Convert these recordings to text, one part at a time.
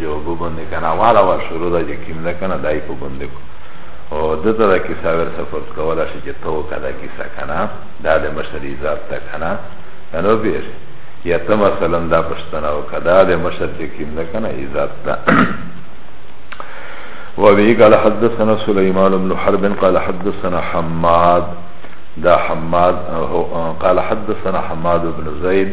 دې او بو باندې کنه والا وا شروع ده چې کیم ده کنه دای په باندې کو او دته دا کیسه ور سپورت کولا شي چې تو کدا کیسه کنه دا د مشری ذات ته کنه نو بیر یا ته مثلا دا پښتنه او کدا د مشر چې کیم ده کنه عزت ده وبه قال حدثنا سليمان بن حرب قال حدثنا حماد دا حماد قال حدثنا حماد بن زيد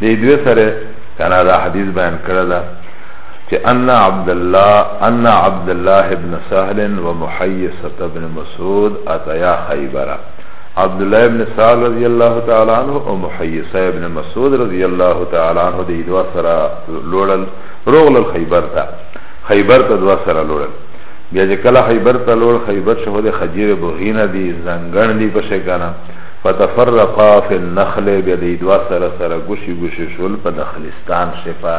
دی دوی سره کنا دا حدیث بیان کرده چه ان عبدالله ان عبدالله ابن سهل و محیصت ابن مسعود اتیا خیبره عبدالله ابن سهل رضی اللہ تعالی عنہ و محیصه ابن مسعود رضی اللہ تعالی عنہ دی دوا سره لوڑل روغل خیبر تا خیبر تا دوا سره لوڑل بیا چې کله خیبر ته لوړ خیبر شهود خجیر بغینه دی زنګن دی پشه کنه فتفرقا فی النخل بیا دی دوا سره سره گوشی گوشی شول په نخلستان شه په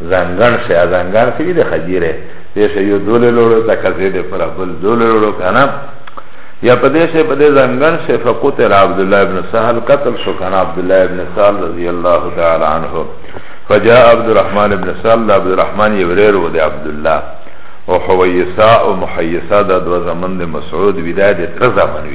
زنگن شه زنگن شه دی خجیره دیشه یو دول لولو تا کسی دی پر بل دول لولو کنا یا په دې شه په دې زنګن شه فقط عبد الله ابن سهل قتل شو کنا عبد الله ابن سهل رضی الله تعالی عنه فجاء عبد الرحمن ابن سهل عبد الرحمن یوریر و دی عبد الله او حویسا او محیسا د دو زمن د مسعود وداد تر زمن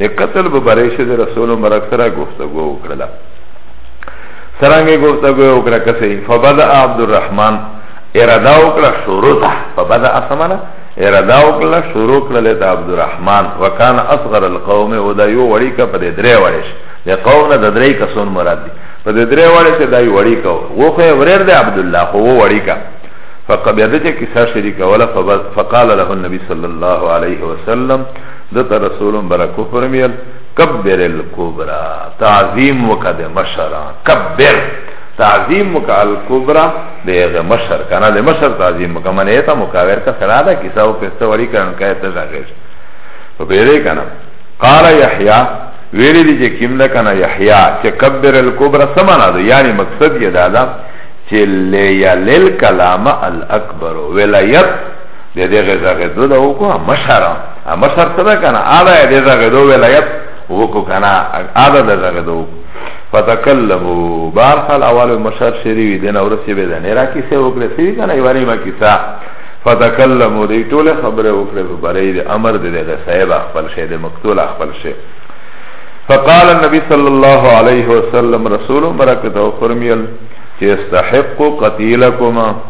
د قتل په باره کې د رسول مبارک سره گفتگو وکړه سرانګه گفتگو وکړه کسي فبدا عبد الرحمن اراده وکړه شروع ته فبدا اسمانه اراده وکړه شروع کړل ته عبد الرحمن وکان اصغر القوم او دا یو وړی کا په درې وړش د قوم نه د درې کسون مراد دي په درې وړش ته دای وړی کا وو خو ورر د عبد الله خو وو وړی کا فقبضته کیسه شریکه ولا فقال له النبي صلی الله علیه وسلم دتا رسول مبارک فرمیل کبر الکبرا تعظیم وکا ده مشران کبر تعظیم وکا الکبرا ده مشر کنا ده مشر تعظیم وکا من ایتا مکاور کا سرادا کسا و پستا وری کرن کا ایتا جاگش و پیده کنا قال یحیاء ویلی دی چه کم ده کنا یحیاء چه کبر الکبرا سمانا ده یعنی مقصد یه دادا چه لیلیل کلام الاکبر ولیت ده ده غزا غدو ده وکو مشر مشر صدا کنا آده ده غزا غدو ولایت وکو کنا آده ده غزا غدو وکو فتکلمو بارخال اول مشر شریوی دین اورسی بیده نیرا کسی وکلی سیوی کنا ایوانی ما کسا فتکلمو دی طول خبره وکلی ببری دی امر دی دی غصیب اخفل شه دی مقتول اخفل شه فقال النبي صلى الله عليه وسلم رسول برکت او فرمیل چه استحق قتیلکما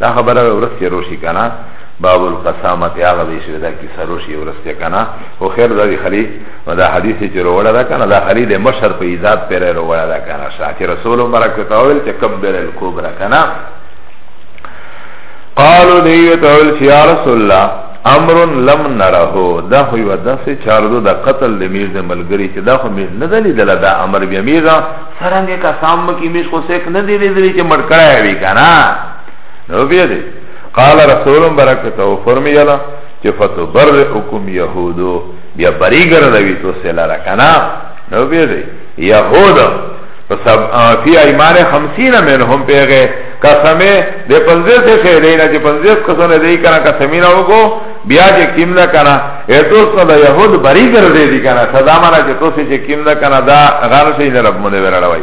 دا خبره به ورسته روشي کنه باب القسامه هغه به شوی دا کیسه روشي ورسته کنه خو خیر دا دی خلی دا حدیث چې وروړه دا کنه دا خلی د مشر په ایجاد پر وروړه دا کنه شاکر رسول مبارک ته ویل چې کبر الکبرى کنه قالو دیو ته ویل چې یا رسول الله امر لم نره دا خو یو داسې چاردو د قتل د میز د ملګری چې دا خو میز نه دلی دلا دا امر بیا میزه سرنګ کا سام کی مش خو سیک نه دی لیدلی چې مړ کړای وی کنه نو بیا دی قال رسول برکته فرمیلا چې فتبرئکم یهودو بیا بری ګرځوي تو سلاره کنه نو بیا دی یهود فسب فی ایمان 50 منهم پیغه قسمه د 50 سے دینا چې 50 قسمه دی کنه قسمینه وکړو بیا چې کیم ده کنه اتوس نو دا یهود بری ګرځې دي کنه صدا مانا چې توسې چې کیم ده کنه دا غار شي نه رب مونږ ورړوي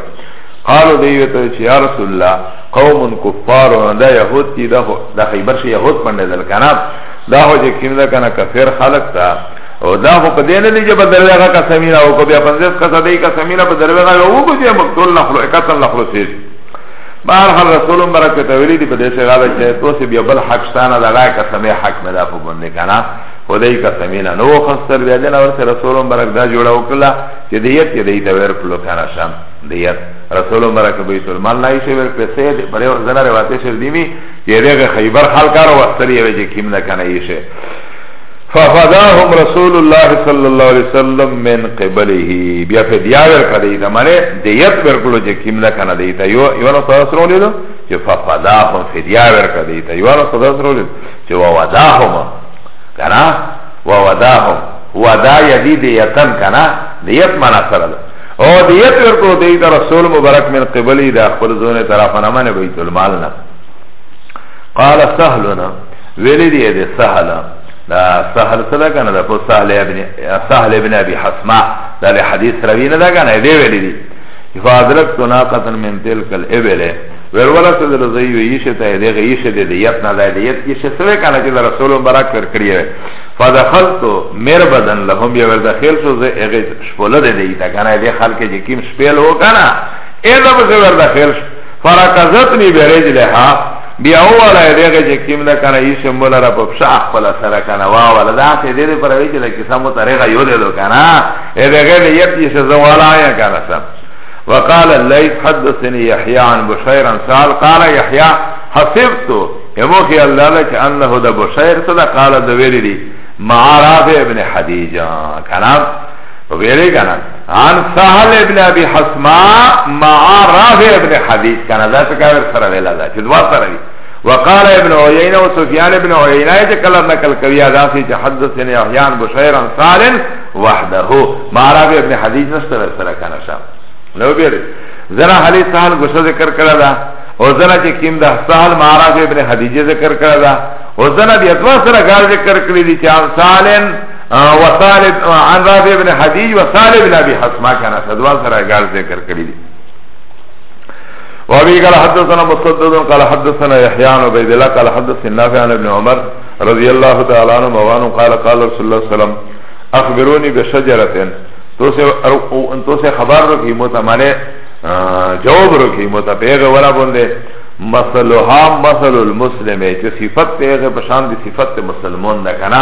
قالو دیو ته چې یا رسول الله قوم کفار دا یهود دي دا د خیبر شي یهود باندې دل کنه دا هو چې کیم ده کنه کفر خلق تا او دا هو په دې نه دي چې په دروغه کا سمینا او کو بیا پنځه کا صدې کا سمینا په دروغه او کو چې مقتول نه خلو اکتل نه خلو سي بهر حال رسول مبارک ته ویلي دي په دې سره دا چې تو سه بیا بل حق ستانه دا غا قسمه حق مې دا په باندې کنه خدای قسمه نه نو خستر بیا دې اور سره رسول مبارک دا جوړه وکړه چې دې یت دې ته ور پلو کنه شم دې یت رسول مبارک به ټول مال نه شي ور پیسې دې پر اور زنه روایت شر دی می چې دې خیبر خلکار وستری وي چې کیم نه کنه یې ففداهم رسول الله صلی الله علیه وسلم من قبله بیا فدیا ورکړه دی دا معنی دیت ورکړو چې کیم نه کنه دی ته یو یو نو تاسو ورو لیدو چې ففداهم فدیا ورکړه دی ته یو نو تاسو ورو لیدو چې ووداهم کنه ووداهم ودا یدی دیتن کنه دیت معنا سره ده او دیت ورکړو دی دا رسول مبارک من قبله دا خپل زونه طرفه نه معنی بیت المال نه قال سهلنا ویلی دی دی سهل دا سهل صدا کنه دا پو سهل ابن سهل ابن ابي حسما دا له حدیث روی نه دا کنه دی ویلی دی فادرکت ناقه من تلك الابل ورولت در زی ویشه ته دی غیشه دی دیت نه دا دیت کی شسره کنه چې رسول مبارک کر کړی فدخلت مربدا لهم یو داخل شو زه هغه شپوله دی دی تا کنه دی خلک چې کیم شپل وکنه اې دا به زه ور داخل شو فرکزتنی برجلها بیا والا دغه چې کیم نه کنه یې سمبول را په پښه خپل سره کنه وا والا دا ته دې پر وی چې د کیسه مو طریقه یو دې دو کنه اې دغه دې یپ یې څه والا یا کنه سم وقال الليث حدثني يحيى عن بشير عن سال قال يحيى حسبت امو خي الله لك انه ده بشير صدق قال ده ویلی ما رافع ابن حديجه كلام ویره کنه عن سهل ابن ابي حسما مع رافع ابن حديث کنه دا څه کاور سره ویلا دا چې دوا سره وی وقال ابن عيينه وسفيان ابن عيينه چې کله نقل کوي دا چې حدثنا احيان بشير عن سالم وحده مع رافع ابن حديث نشته سره کنه شام نو بیره زنا حلی سهل غصه ذکر کړه دا او زنا چې کیم دا سهل مع رافع ابن حديث ذکر کړه دا او زنا بیا دوا سره غار ذکر کړی دي چې عن سالم وصالب عن رافع بن حديج وصالب بن ابي حسما كان سدوا سره غار ذکر کړی دی وابي قال حدثنا مسدد قال حدثنا يحيى عن عبيد الله قال حدثنا نافع عن ابن عمر رضي الله تعالى عنه وعنه قال قال رسول الله صلى الله عليه وسلم اخبروني بشجره تو سے تو سے خبر رکھی متمنے جواب رکھی متپیغ ولا بندے مثلها مثل المسلم چه صفت پیغه پشان دی صفت مسلمون ده کنه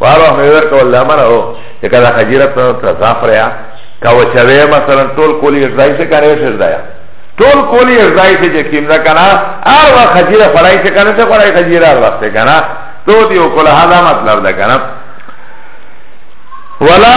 وارو هم یې ورکول له امره او چې که دا خجیره ته زعفره یا که وچوې مثلا ټول کولی ځای څه کنه وشل دا یا ټول کولی ځای څه چې کیم نه کنه هر وخت خجیره خړای څه کنه څه خړای خجیره هر وخت کنه تو دیو کوله دا مطلب ده کنه ولا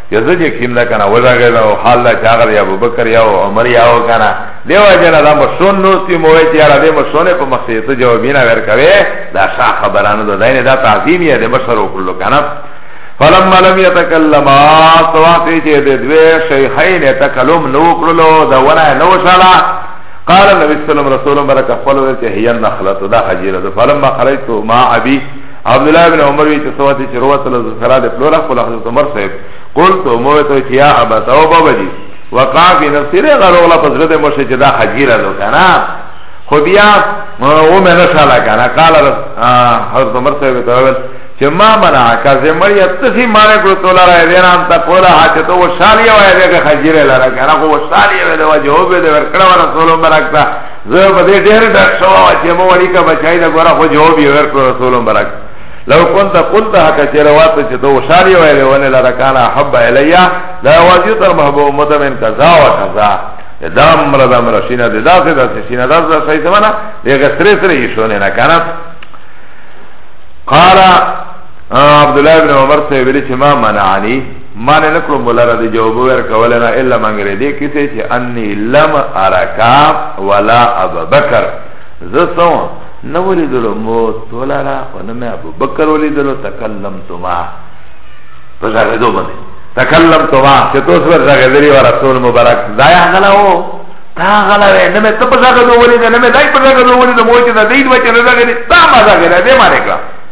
یزه چې کیم ده کنه وځګل او حال لا چاغه دی ابو بکر یا او عمر یا او کنه دیو جنا دا مسون نو تی موه چې یاره دې مسون په مخې ته جوابینا ورکوي دا شا خبرانه ده دینه دا تعظیم یې د بشر وکړو کنه فلما لم يتكلما سواتی چه ده دوی شیخین تکلم نو کرلو ده ونا نو شلا قال النبي صلى الله عليه وسلم رسول برکه فلو ده چه هی النخلت ده خجیره ده فلما خرجتو ما عبی عبد الله بن عمر وی تسوات چې روات الله زکرا د پلور خپل حضرت عمر صاحب قلت مو ته چې یا ابا تو بابا جی وقع فی نفسی له غروغلا فزرت مشه چې دا حجیره ده کنه خو بیا او مې نشاله کنه قال حضرت عمر صاحب ته چې ما منع کا زمړی تسی مانه کړو تولا را دې نام تا کولا هاته تو وشالی وای دې خجیره لاره کنه خو وشالی وای دې وجه به دې ورکړه رسول الله برکتا زه په دې ډېر ډک شو چې مو وړي کا بچای دا ګوره خو جواب یې ورکړ رسول برک لو كنت قلت هکا چې روات چې دو شاری ویلې ونه لره کانا حب الیا دا واجب تر محبوب مدمن قضا و قضا دا امر دا امر شینه دا دا دا شینه دا دا صحیح سمانا دې غسرې سره یې شونه نه کنه قال عبد الله بن عمر سے ویلی چې ما منعنی معنی نکلو مولا را دی جواب ویر کولنا الا منگره دی کسی چه انی لم ارکا ولا ابا بکر زسو نولی دلو مو تولا را و نمی ابو بکر ولی دلو تکلم تو ما پزاگه دو بنده تکلم تو ما چه تو سبر زاگه دلی و رسول مبارک دایا غلا ہو تا غلا وی نمی تا پزاگه دو ولی ده نمی دای پزاگه دو ولی ده موچه ده دید وچه نزاگه دی تا مزاگه ده دی مانکا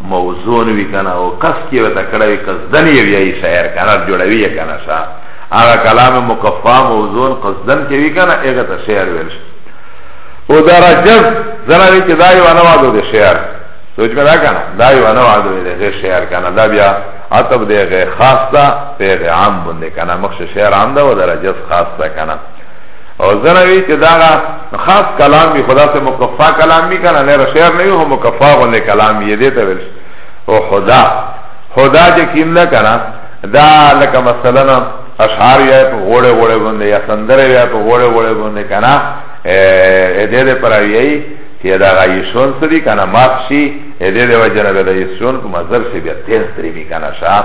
موزون وی کنه او قص کی وتا کړه وی قصدن یې وی شاعر کنه جوړوي یې کنه شا هغه کلام مکفا موزون قصدن کې وی کنه هغه ته شعر ویل شي او درجز زنه وی چې دا یو انوادو د شعر سوچ کړه کنه دا یو انوادو د شعر کنه دا بیا عتب دیغه خاص ده پیغه عام بنده کنه مخش شعر عام ده و درجز خاص ده کنه او زنه وی چې داغه خاص کلام وی خدا سے مکفا کلام می کنه نه شعر نه هو مکفا غو نه کلام یې دې ته ویل او خدا خدا چې کیم نه کنه دا لکه مثلا اشعار یا په غوړه غوړه باندې یا سندره یا په غوړه غوړه باندې کنه ا دې دې پر وی چې دا غیشون سری کنه ماخشي ا دې دې وجنه به دې شون په مزر شي بیا تیز تری می کنه شاپ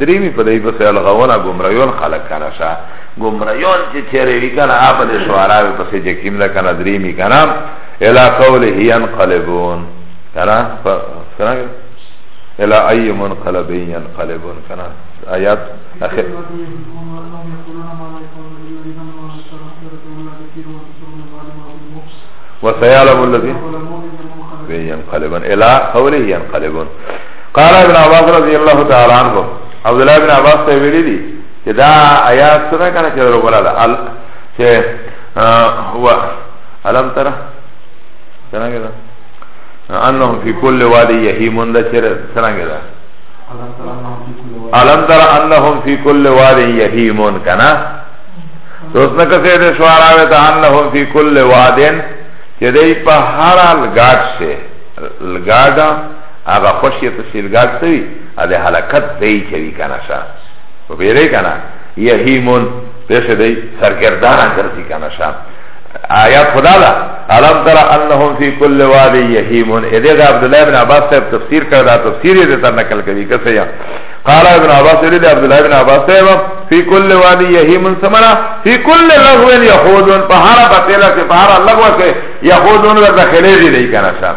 دریمی په دای پسې الغونه ګمرایون خلق کنه شا ګمرایون چې چیرې وی کنه اپ دې شوارا پسې چې کیم نه کنه دریمی کنه الا قوله ينقلبون کنه کنه الا اي منقلب ينقلبون کنه آیات اخر وسيعلم الذين ينقلبون الى قوله ينقلبون قال ابن عباس رضی الله تعالی عنہ عبد الله ابن عباس ته ویلي دي چې دا آیات سره کنه چې وروړه ده ال چې هو علم ترى څنګه ده انهم فی کل وادی یهیمون ده چې څنګه ده علم ترى انهم فی کل وادی یهیمون کنه تو اس نے کہتے ہیں شعرہ ویتا انہم فی کل وادن کہ دی پہارا لگاٹ سے لگاٹا هغه خوشی ته سیلګاټ سوی ا د حلقت دی چوی کنه شا په بیره کنه یهیمون پیش دی سرګردان ګرځي کنه شا آیات خدا دا علم ترى انهم في كل وادي يهيمون اذا دا عبد الله بن عباس صاحب تفسیر کړه دا تفسیر یې ته نقل کوي کسه یا قال ابن عباس رضي عبد الله بن عباس صاحب في كل وادي يهيمون سمرا في كل لغو يهودون بهارا بتلا في بهارا لغو کې يهودون ورته خلې دي کنه صاحب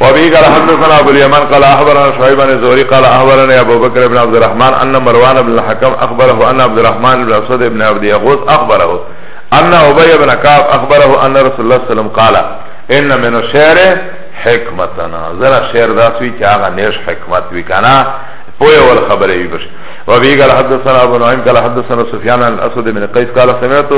وابي قال حدثنا ابو اليمن قال اخبرنا شعيب بن زهري قال اخبرنا ابو بكر بن عبد الرحمن ان مروان بن الحكم اخبره ان عبد الرحمن بن اسود بن عبد يغوث اخبره ان ابي بن كعب اخبره ان رسول الله صلى الله عليه وسلم قال ان من الشعر حکمتنا زرا شعر داس وی چې هغه نش حکمت وی کنه پوهه ول خبره وی بش و بی قال حدثنا ابو نعیم قال حدثنا سفیان عن اسود بن قیس قال سمعت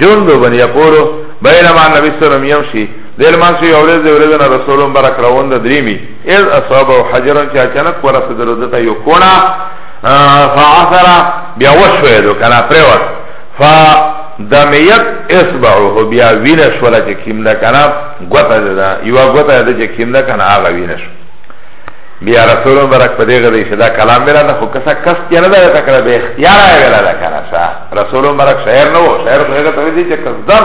جند بن یقول بینما النبي صلی الله علیه وسلم یمشي دل مانسو یو ورځ دی ورځ نه رسول مبارک روان د دریمی اذ اصابه حجرن چې اچانک ورسېدل دته یو کونه فعثر بیا وشوې دو کنه پریوت ف دمیت اصبعه بیا وینه شولا چې کیم ده کنه غوته ده یو غوته ده چې کیم ده کنه هغه وینه شو بیا رسول مبارک په دې غوډه شدا کلام ویلا نه خو کسا کس کې نه ده تکړه به اختیار ویلا ده کنه رسول مبارک شاعر نه و شاعر څنګه ته دې چې قصدن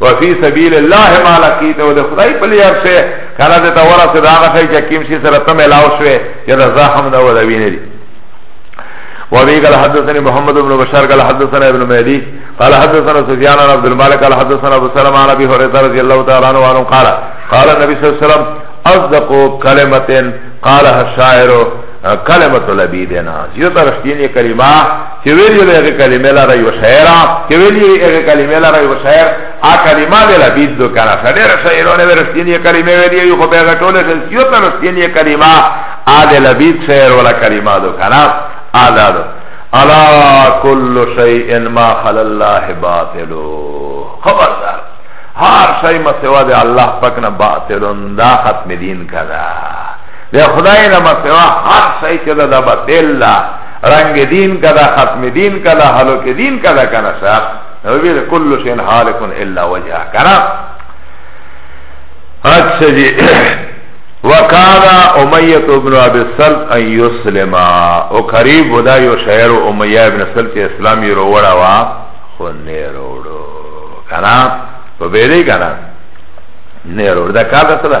وفي سبيل الله ما لقيت او د خدای په لار شه کله د تورا سره دا غفای چې کیم شي سره تم لاو شوه چې دا زخم نه ولا ویني وابي قال حدثني محمد بن بشار قال حدثنا ابن مهدي قال حدثنا سفيان عن عبد الملك قال حدثنا ابو سلمة عن ابي هريره رضي الله تعالى عنه وعنه قال قال النبي صلى الله عليه وسلم اصدق كلمه قالها الشاعر كلمه لبيدنا يترشتيني كلمه چه ویلی وی اغی کلمه لارا یو شعرا چه ویلی وی اغی کلمه لارا یو شعر آ کلمه ویلا بید دو کنا سنیر شعرونه وی رستینی کلمه ویلی یو خو بیغا طول شسیو تا رستینی کلمه آ دی لبید شعر ولا کلمه دو کنا آ دادو علا کل شیئن ما خل اللہ باطلو خبردار هر شای ما سوا دی اللہ پکنا باطلون دا ختم دین کنا دی خدای نما سوا هر شای چه دا باطل دا رنگ دین کا دا ختم دین کا دا حلق دین کا دا کنا سا نو بیر کل شین حالکن الا وجہ کنا اچھا جی وقال امیت ابن ابی سلط ان یسلم او قریب ودا یو شعر امیہ ابن سلط اسلامی رو وڑا وا خو نیرو کنا په بیری کنا نیرو دا کار دا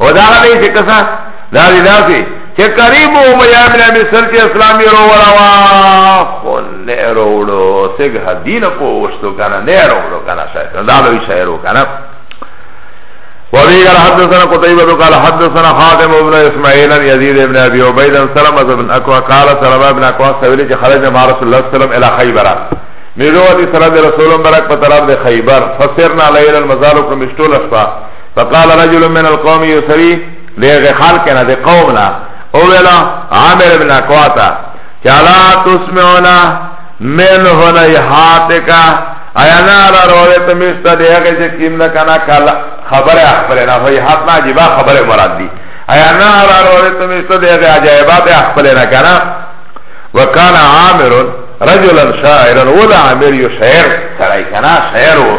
او دا غلی چې کسا دا دی داسې چې قریب و میا من مصر چې اسلامي روړه وا خو نه روړو څنګه دین پوښتو کنه نه روړو کنه شاید دا لوی شاعر وکنه وابي قال حدثنا قتيبة قال حدثنا حاتم بن اسماعيل عن يزيد بن ابي عبيد عن سلمة بن اكوع قال سلمة بن اكوع سئل جي خرج مع رسول الله صلى الله عليه وسلم الى خيبر ميرو دي سلام رسول الله برك بطرف دي خيبر فسرنا ليلا مزارك مشتول اشفا فقال رجل من القوم يسري دغه خلق نه د قوم نه او ویلا عامر ابن اقواتا چلا تسمعنا من هنا يحاتك ایا نه را روه ته مشته دغه چې کیم نه کنه کلا خبره خبره نه هي حق نه جبا خبره مراد دي ایا نه را روه ته مشته دغه عجایبات خبره نه کنه وکانا عامر رجلا شاعرا ولا عامر یو شاعر سره کنه شاعر وو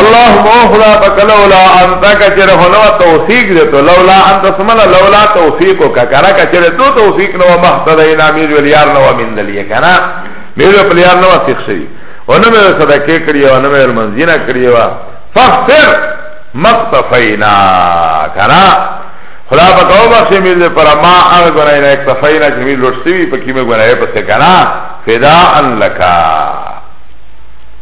اللهم اخلا بک لولا انت کچر هنو توفیق دے تو لولا انت سمنا لولا توفیقو کا کرا کچر تو توفیق نو محتدینا میر ولیار نو من دلیه کنا میر ولیار نو سیخ شوی ونه مې صدقه کړی او نه مې منځینا کړی وا فخر مقتفینا کرا خدا په توبه چې مې دې پر ما هغه ګنای نه اکتفینا چې مې لوټ سی په کې مې ګنای پسې کرا فدا ان لکا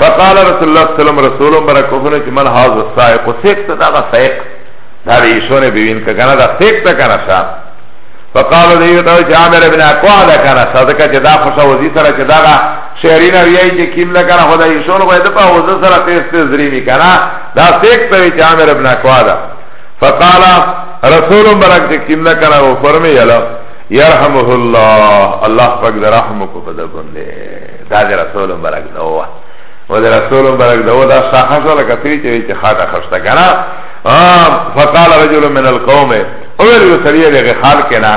فقال رسول الله صلی الله علیه وسلم رسول برکو فرمه چې من هاذ السائق سیق ته دا سائق دا ایشونه بوین ک کنه دا سیق ته کنه شا فقال دیو ته چې عامر ابن اقوا دا کنه صدقه چې دا خوشا وزي سره چې دا شهرین ویای چې کیم نه کنه خدای ایشونه وای ته په وزه سره تیز تیز ریمی کنه دا سیق ته چې عامر ابن اقوا دا فقال رسول برک چې کیم نه کنه و فرمه یلا يرحمه الله الله پاک رحم کو پدبنده دا د رسول مبارک دوا و د رسول مبارک دوا دا صحه سره کتوی چې چې خاطه خسته کنه فقال رجل من القوم اول یو سړی له خال کنا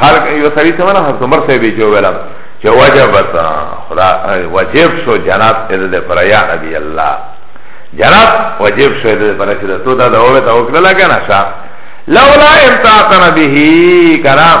خال یو سړی ته نه حضرت عمر صاحب جو ویلم چې وجبت خدا واجب شو جنات دې پر یا نبی الله جنات واجب شو دې پر چې تو دا دا اوله تا وکړه کنه شا لولا امتاعتنا به کرام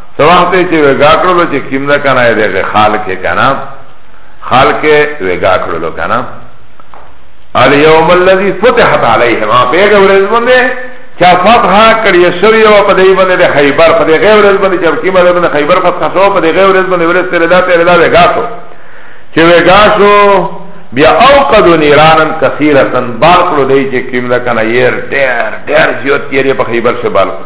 سو وقت چه وگا کرلو چه کم ده کنا ایده غی خال که کنا خال که وگا کرلو کنا الیوم اللذی فتحت علیهم آن پیغه ورز بنده چه فتح کریه شوی و پده ای بنده ده خیبر پده غی ورز بنده چه کم ده بنده خیبر فتح شو پده غی ورز بنده ورز تیره دا تیره دا وگا شو چه وگا شو بیا اوقد نیرانن کثیرتن بالکلو دی چه کم ده کنا یر دیر دیر زیوت تیره پا خیبر شو بالکلو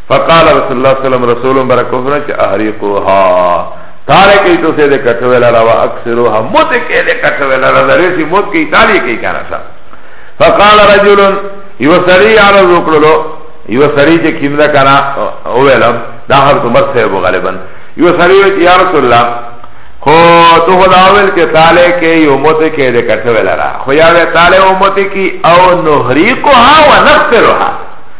فقال رسول الله صلی الله علیه وسلم رسول برکو فرمه چه احریقوها تاله کی تو سه ده کټوه لرا و اکثروها موت کی ده کټوه لرا ده ریسی موت کی تالی کی کانا شا فقال رجل یو سری عرض اکرلو یو سری چه کم ده کانا اویلم دا هر تو مرد صحبو غالبا یو سری وچ یا رسول الله خو تو خدا اول که تاله که یو موت که ده کتوه لرا خو یا ده تاله و موت کی او نحریقو ها و نفترو ها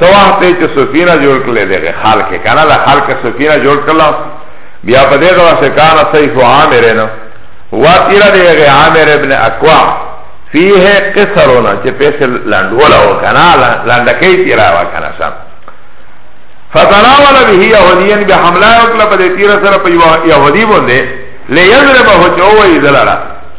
سواه ته چې سفینه جوړ کړل دغه خلک کنه د خلک سفینه جوړ کړل بیا په دغه واسه کان سیف عامر نه واتیرا دغه عامر ابن اقوا فيه قصرونه چې پیسې لاندولا و کنه لاندکې تیرا و کنه سم فتناول به يهوديا بحمله وکړه په دې تیر سره په يهودي باندې ليضربه چوي دلاله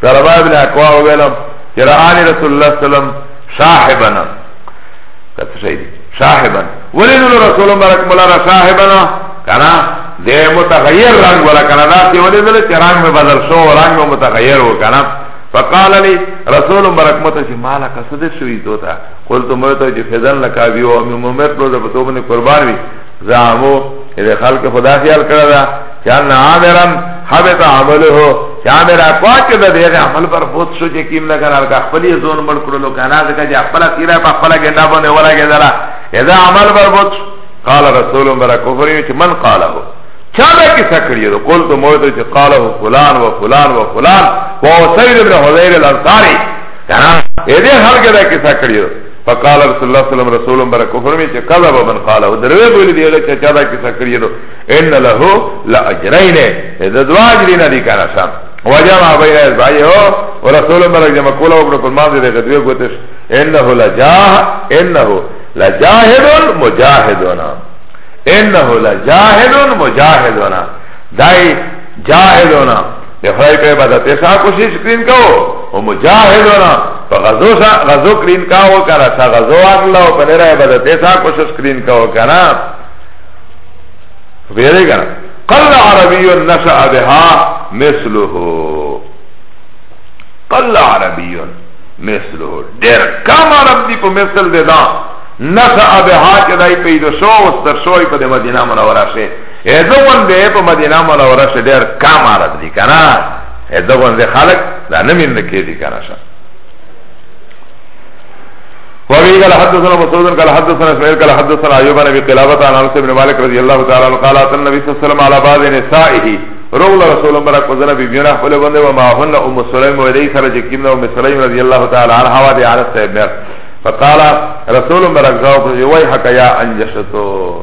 سلمہ ابن اکوا ویلم چه رآنی رسول اللہ سلم صاحبنا کتا شایدی صاحبنا ولی نلو رسول مبارک مولانا صاحبنا کنا ده متغیر رنگ ولا کنا داسی ولی دل چه رنگ میں بدل شو رنگ میں متغیر ہو کنا فقال لي رسول مبارک مت چې مالا قصد شوی دوتا قلت مت چې فزن لکا بیو امي ممت لو د پتوبنه قربان وی زعمو اذا خلق خدا خیال کرده چه ان عامرم حبت عمله چه عامر اقواق ده ده اغی عمل پر بود شو چه کم نکن ارکا خپلی زون مل کرلو کانا دکا چه اخپلا تیرا پا اخپلا گنده بنده ولا گندلا اذا عمل پر بود شو قال رسول برا کفری چه من قاله چا دا کسا کریه دو قول تو مویتو چه قاله فلان و فلان و فلان و سید ابن حضیر الانصاری کانا اذا خلق ده کسا کریه دو فقال رسول الله صلی الله علیه وسلم برک فرمی چې کذب من قال او دروی ویل دی هغه چې چا دا کیسه کړی نو ان له لا اجرین اذا دوا اجرین دی کنه صاحب وجمع بین ازایو ورسول الله برک جمع کوله او پر ما دې غدوی کوتش انه لجاه انه لجاهد مجاهدنا انه لجاهد مجاهدنا دای جاهدنا افرائی که با دا تیسا کشش کرین کهو و مجاہدونا پا غزو سا غزو کرین کهو کنا سا غزو اگلا و پا نیرائی با دا تیسا کشش کرین کهو کنا بیره کنا قل عربی نشأ بها مثله قل عربی مثله دیر کم عرب دی پا مثل دی دا نشأ بها چه دای پیدو شو و ستر شوی پا دی مدینه منورا شه ایده گونده پا مدینه منوره شا دیر کم عرب دی کنا ایده گونده خلق دا نمین نکی دی کنا شا وابي قال حدثنا مسعود قال حدثنا اسماعيل قال حدثنا ايوب بن ابي قلابه عن انس بن مالك رضي الله تعالى عنه قال اتى النبي صلى الله عليه وسلم على بعض نسائه رغل رسول الله برك وزنا بيبينا خپل بنده وما هن ام سليم ودي سر جكيمنا ام سليم رضي الله تعالى عنها ودي عرس ابن فقال رسول الله برك زاو ويحك يا انجشتو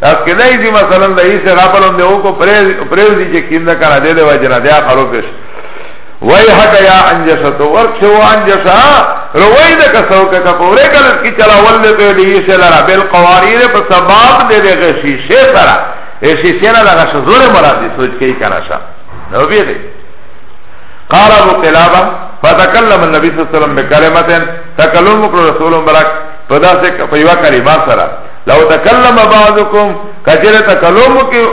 تاس که دای زی مثلا دا ایسی غابلون ده اوکو پریوزی چه کیم ده کنه ده ده وجنه ده خلو پیش وای حق یا انجسا تو ورک شو انجسا روی ده کسو که کپوره کلس کی چلا ولده تو ده ایسی لرا بالقواری ده پس سباب ده ده غشیشه سرا غشیشه نه ده غشا زور مرادی سوچ که کنه شا نو بیده قال ابو قلابه فتكلم النبي صلى الله عليه وسلم بكلمه تكلم رسول مبارك فدا سے پیوا کلمہ سرا لو تکلم بعضکم کجره تکلم کی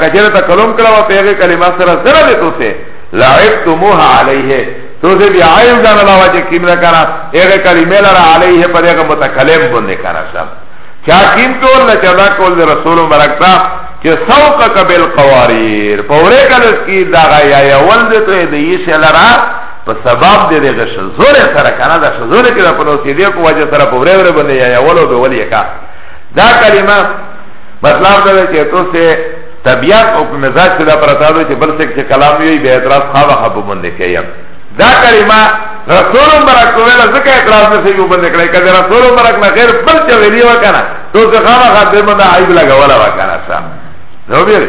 کجره تکلم کړه او پیغه کلمه سره سره دې تو سه لعبتموها علیه تو سه بیا عیب جان لا وجه کیم نه کرا هغه کلمه لرا علیه پر هغه متکلم باندې کرا سم چا کیم کول نه چا کول رسول مرکتا چې سوق قبل قواریر پوره کله کی دا غیا یا ولد ته دې سه لرا په سبب دې دغه شزوره سره کنه دا شزوره کې دا په نوسې دې په وجه سره په وره وره باندې یا یا ولو به ولې کا دا کلمه مطلب دا چې تو سه طبیعت او مزاج سره پرتا دو چې بل څه چې کلام یې به اعتراض خاوه خپ باندې کوي دا کلمه رسول مبارک کو ویلا زکه اعتراض نه سیو باندې کړی کله رسول مبارک نه غیر بل څه ویلی وکنه تو څه خامہ خاطر باندې عیب لگا ولا وکنه سم نو بیره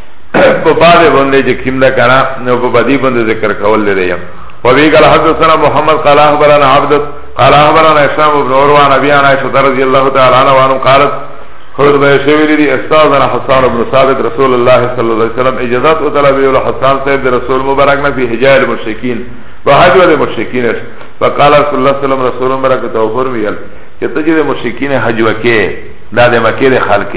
په باب باندې چې کیم دا کنه نو په بدی باندې ذکر کول لري یم و بي قال حدثنا محمد قال اخبرنا عبد قال اخبرنا هشام بن عروه عن ابي عائشه رضي الله تعالى عنها وانه قالت خود به شویلی دی استاذنا حسان بن ثابت رسول الله صلی الله علیه وسلم اجازت او طلب له حسان صاحب رسول مبارک نه فی حجاء المشرکین وحج ول مشرکین اس فقال رسول الله صلی الله علیه وسلم رسول مبارک تو فرمیل کہ تجد مشرکین حج وکے دا د مکه د خلک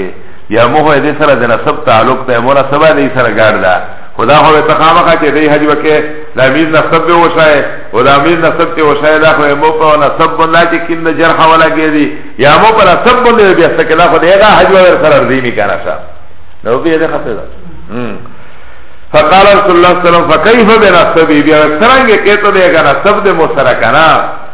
یا موږ دې سره د نسب تعلق ته مولا سبا دې سره ګاډ دا خدا خو ته خامخا چې دې حج وکې د امیر نسب به وشای او د امیر نسب ته وشای دا خو مو په نسب باندې چې کله جرح ولا کېږي یا مو په نسب باندې بیا څه کله خو دې دا حج ور سره دې نه کنه صاحب نو به دې خطه ده فقال رسول الله صلی الله علیه وسلم فكيف بنسبي بیا څنګه کېته دې کنه سب دې مو سره کنه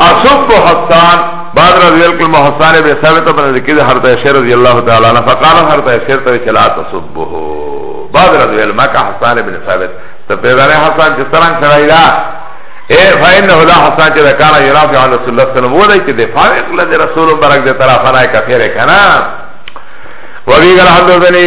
اصبت حسان بعد رضی اللہ عنہ حسان ابن ثابت ابن ذکی ده حضرت عائشہ رضی اللہ تعالی عنہ فقال حضرت عائشہ تو چلا تصبه بعد رضی اللہ مکہ حسان ابن ثابت تو پیدانے حسان جس طرح چڑھائی دا اے فإنه لا حسان چه ده کانا يرافع عن رسول اللہ سلم وہ دائی چه ده فارق لده رسول برک ده طرفانا کفیر کنا وبی قال حدثنی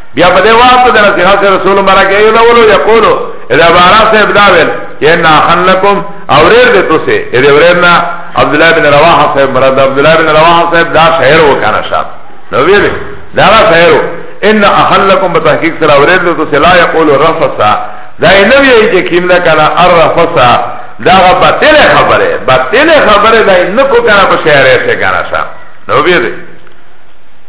بیا په دې وخت د نصیحت رسول مبارک یې دا ولو یقولو اذا بارا صاحب دا ویل یا نا خنکم اوریر دې تو سه دې اوریر نا عبد الله بن رواحه صاحب مراد عبد الله بن رواحه صاحب دا شاعر وکانا شاعر نو ویل دا شاعر ان اخلکم بتحقیق سره اوریر دې تو سه لا یقول رفسا دا نه وی چې کیم دا کنه الرفسا دا باطل خبره باطل خبره دا نه کو کنه په شاعر څه کنه شاعر نو ویل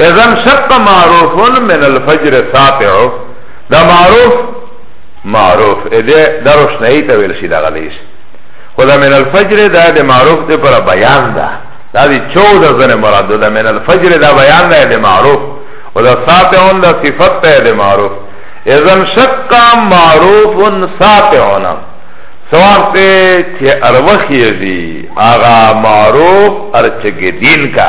اذا انشق معروف من الفجر ساطع دا معروف معروف اده دا روشنائی تا ویل شی دا غلیش خدا من الفجر دا ده معروف ده پر بیان دا دا دی چوده زن مراد دا من الفجر دا بیان دا ده معروف و دا ساطعون دا صفت تا ده معروف اذا انشق معروف ساطعون سوان تے چه اروخی دی آغا معروف ارچگدین کا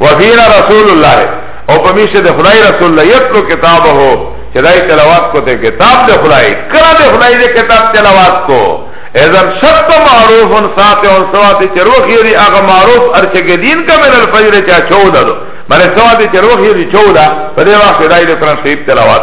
وفینا رسول الله او په میشه د خدای رسول الله یتلو کتابه چې دای تلاوت کو ته کتاب د خدای کړه د خدای د کتاب تلاوت کو اذن شرط معروف سات او سوات چروخ یری هغه معروف ارچ گدین کا من الفجر چا 14 دو بلې سوات چروخ یری 14 په دې وخت دای د قرآن شریف تلاوت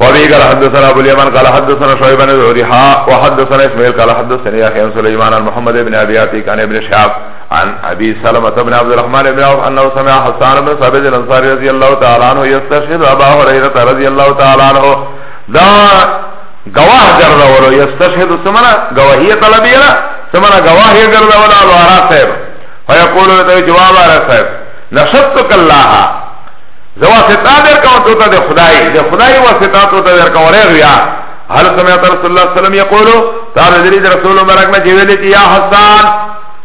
وابي قال حدثنا ابو اليمن قال حدثنا شعيب بن زهري ها وحدثنا اسماعيل قال حدثنا يحيى بن سليمان عن محمد بن ابي عتيق عن ابن شهاب عن ابي سلمة بن عبد الرحمن بن عوف انه سمع حسان بن ثابت الانصاري رضي الله تعالى عنه يستشهد ابا هريره رضي الله تعالى عنه دا گواه گردولو يستشهد سمنا گواهی طلبی را سمنا گواهی گردولو الوارا صاحب فیقولو نتوی جواب آرہ صاحب نشدتک اللہ زه واسطه درکوم تو ته د خدای د خدای واسطه تو ته درکوم رغیا هل سمعت رسول الله صلی الله علیه وسلم یقول تعالی دې رسول مبارک نه ویلې چې یا حسان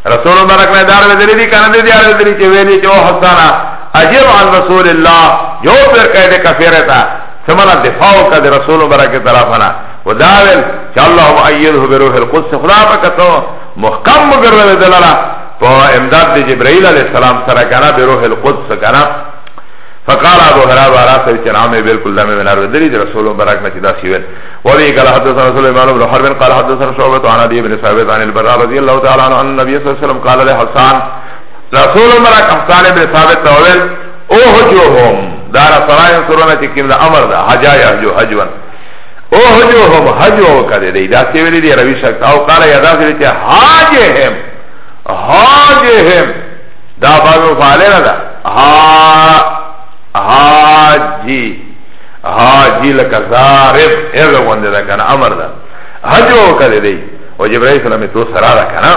رسول مبارک نه دار ویلې دي کنه دې دار ویلې چې ویلې چې او حسان اجر عن رسول الله یو پر کړه کفیره تا سمنا دفاع کا دې رسول مبارک طرفنا وداول چې اللهم ايده بروح القدس خدا پاک ته محکم مگر دلاله په امداد د جبرائیل علیہ السلام سره کنه به روح القدس کنه فقال ابو هريره راسه چې نامه بالکل دمه بنار ودري د رسول مبارک نه چې دا سیوت ولی قال حدثنا رسول الله بن حرب قال حدثنا شعبة عن ابي بن ثابت عن البراء رضي الله تعالى عنه ان النبي صلى الله عليه وسلم قال له حسان رسول مبارک حسان بن ثابت تول او هجوهم دار سرايا سرونه چې کوم امر ده حجايا جو حجوان او هجوهم هجو کده دی دا سیوی دی روی شکتا او قال یدا سیوی چې حاجهم حاجهم دا بعض مفعلنا دا ها حاجی حاجی لکا زارب ایغا ونده دا کنا امر دا حجو کده دی و جبرائیل سلام تو سرا دا کنا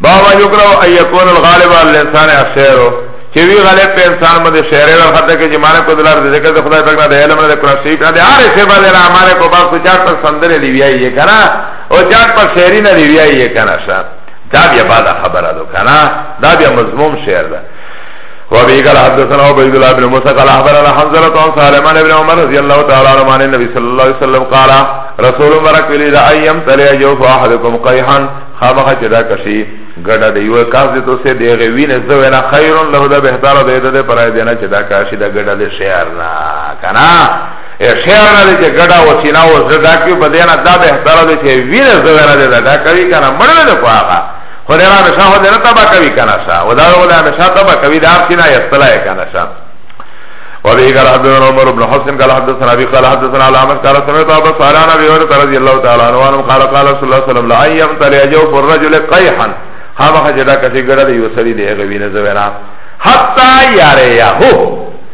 بابا یکرو ان یکون الغالب الانسان اشعرو چه وی غالب پہ انسان مده شعره و خطا که جمانه کو دلار ده ذکر ده خدای پاک نا ده علم نا ده قرآن شریف نا ده آره شبه ده نا عماره کو باق سجاد پر سندر لیویائی کنا او جاک پا شعری نا لیویای یه کنا شا دا بیا بادا خبر دو کنا دا بیا مضموم شعر دا وابي قال حدثنا عبيد الله بن موسى قال اخبرنا حمزه عن سالمان بن عمر رضي الله تعالى عنه عن النبي صلى الله عليه وسلم قال رسول مبارك لي لا ايام تلي يوف احدكم قيحا خامخ چدا کشي گڑا دیو کاس دی تو سے دیغه وینه زو نه خیر له ده بهتر ده ده پر دینه چدا کاشی ده گڑا ده شعر نه کنا خیر نه دی چې ګډه او سینا او زړه ډاکوي په دې نه دا بهتره دی چې وینه زړه نه دی دا ډاکوي کنه مړ نه دی خو هغه خو دې نه شاه دې نه تبا کوي کنه شاه ودا ولا نه شاه تبا کوي دا سینا یې استلای کنه شاه وبه قال حدثنا عمر بن حسن قال حدثنا ابي قال حدثنا علامه قال سمعت ابا سعران ابي هريره رضي الله تعالى عنه قال قال رسول الله صلى الله عليه وسلم لا يمتلئ جوف الرجل قيحا هغه خجدا کسي ګړه دی وسري دی غوینه زوینا حتا یاره یهو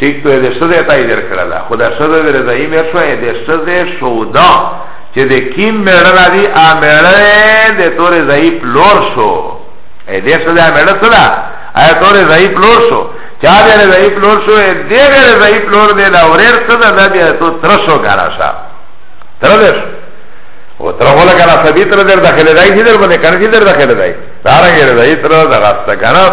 ټیک ته د شزه تای در کړل خو د شزه د رضای مر شو د شزه شودا چې د کیم مړه دی ا مړه د تور زای پلور شو ا دې شزه مړه سره ا تور زای پلور شو چا د رضای پلور شو ا دې د رضای پلور دی دا ورر سره د بیا تو ترشو غرا شا ترلش او تر هغه کنه سبي تر در داخله دای چې در باندې کنه چې در داخله دای دا راګره دای تر دا غاسته کنه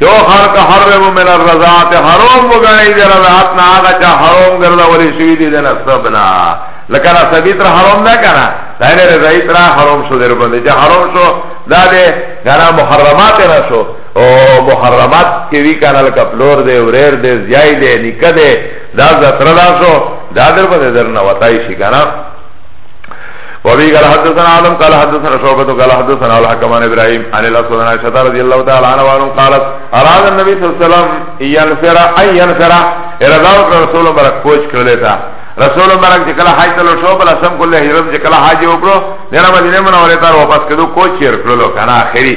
چو خرق حرم من الرضاعت حرام بگنی دی رضاعت نا آغا چا حرام گرده ولی شوی دی دینا سبنا لکه نصبی تر حرام نه کنه دا نه رضایی تر حرام شو در باندې چې حرام شو دا دې غنا محرمات نه شو او محرمات کې وی کنه لکه پلور دې ورېر دې زیای دې نکده دا زتر دا شو دا در باندې در نه وتای شي کنه وابي قال حدثنا عالم قال حدثنا شعبة قال حدثنا الحكم عن ابراهيم عن الاسود عن عائشة رضي الله تعالى عنها وعنهم قالت اراد النبي صلى الله عليه وسلم ينفر اي ينفر ارادة رسول برك کوچ کرلیتا رسول برک چې کله حج تلو شو بل سم کله هجرت چې کله حج وکړو دغه مدینه منوره ته واپس کېدو کوچ چیر کړلو کنه اخري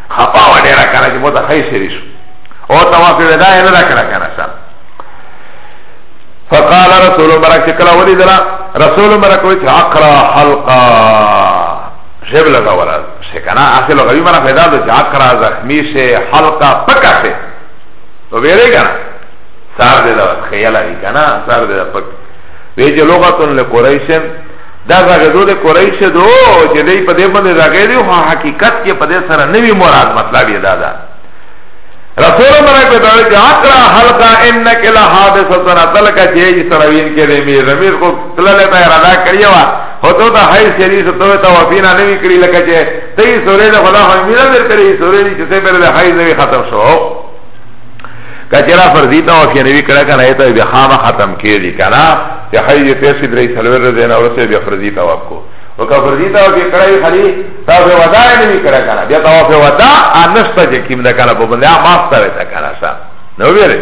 خپا و ډیره کنه چې موته خی سری شو او طواف ودا یې نه کړه کنه سم فقال رسول برک کلا ولی دلا رسول برک وچ اقرا حلقا شبل کا ورا شکنا اصل غوی منا پیدا دو چې اقرا زخمی سے حلقا پکا سے تو ویری کنه سار دې دا خیال ای کنه سار دې پک وی چې لغتن لقریشن دا زغدو د قریش دو چې دې په دې باندې زغې دی خو حقیقت کې په دې سره نوی مراد مطلب یې دا ده رسول مرای په دغه کې اقرا حلقا انک لا حادثتنا تلک جی سروین کې دې می زمیر کو تلله ته اراده کړی و هو ته ته هاي سری ستو ته و بنا نوی کړی لکه چې دې سورې له خدا هم میرا ور کړی سورې چې څه پر له هاي نوی ختم شو کچرا فرضی طواف یې نوی کړه کنه ایته به خامه ختم کیږي کنه چې حج پیر شي درې سلور ورځې نه ورسې به فرضی طواف کو او که فرضی طواف یې کړی خلی طواف ودا یې نوی کړه کنه بیا طواف ودا انشته چې کیم نه کنه په بلیا ماف تا وتا کنه سا نو ویره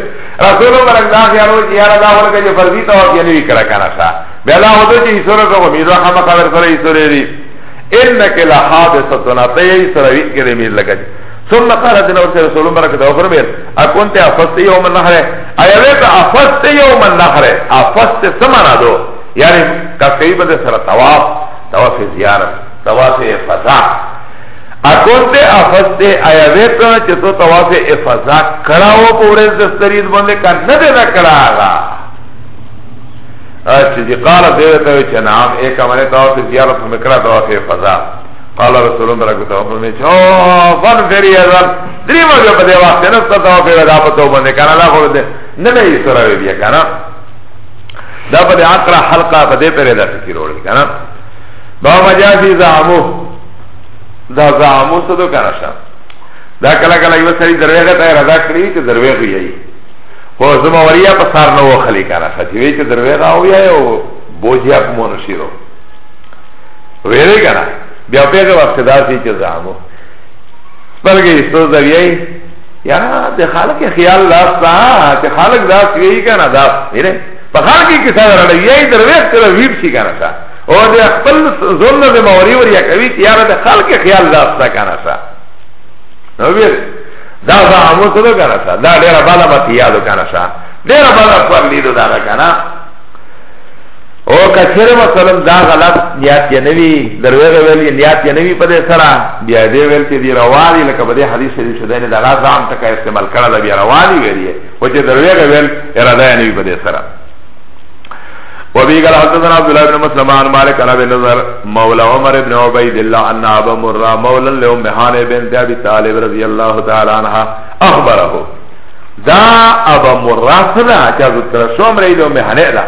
رسول مرک دا خیالو چې یاره دا ورکه چې فرضی طواف یې نوی کړه کنه سا بیا دا هدو چې ایسوره کو میرو خامه خبر سره ایسوره دی انک لحادثتنا تی ایسوره وی کړی میر لکه ثم قال دنا ورسول رسول الله برکت او فرمایل اكنت افست يوم النحر ايوت افست يوم النحر افست سمنا دو يعني کفی بده سر طواف طواف زیارت طواف فضا اكنت افست ايوت چې تو طواف فضا کړهو پورې د سرید باندې کړه نه ده کړه هغه چې قال دې ته چې نام اے کمنه طواف زیارت مکړه طواف فضا قال رسول الله برکت او په میچ او فن فری ازل درې مګه په دی وخت نه ستاسو او په دا په تو باندې کنه لا خو دې نه نه یې سره وی بیا کنه دا په دې اقرا حلقه په دې پرې دا فکر وړي کنه با مجازي زعمو دا زعمو څه دو کنه شه دا کله کله یو سړي دروېغه ته رضا کړی چې دروېغ یې خو زما وریا په سار نو خلی کنه چې وی چې دروېغه او یا یو بوجیا په مونږ شیرو ویره کنه بیا پیغه وخت داسې چې زامو سپلګې سو زویي یا د خلک خیال لاس تا چې خلک دا کوي کنه دا ویره په خلک کې څه راړی یی دروي تر ویب شي کنه تا او د خپل ظلم د موري وریا کوي چې یاره د خلک خیال لاس تا کنه تا نو ویره دا زامو سره کنه تا دا ډیره بالا متیادو کنه تا ډیره بالا پر لیدو دا کنه او کچره مثلا دا غلط نیات یې نوی دروغه ویل یې نیات یې نوی په دې سره بیا دې ویل چې دی رواني لکه په دې حدیث شریف چې دنه دغه ځان ټکا استعمال کړل بیا رواني ویل یې او چې دروغه ویل اراده یې نوی په دې سره وبه قال حدثنا عبد الله بن مسلم عن مالك عن ابي نضر مولى عمر بن عبيد الله ان ابا مره مولى لام هانه بنت ابي طالب رضي الله تعالى عنها اخبره دا ابا مره صدا چې عبد الله بن عمر بن عبيد الله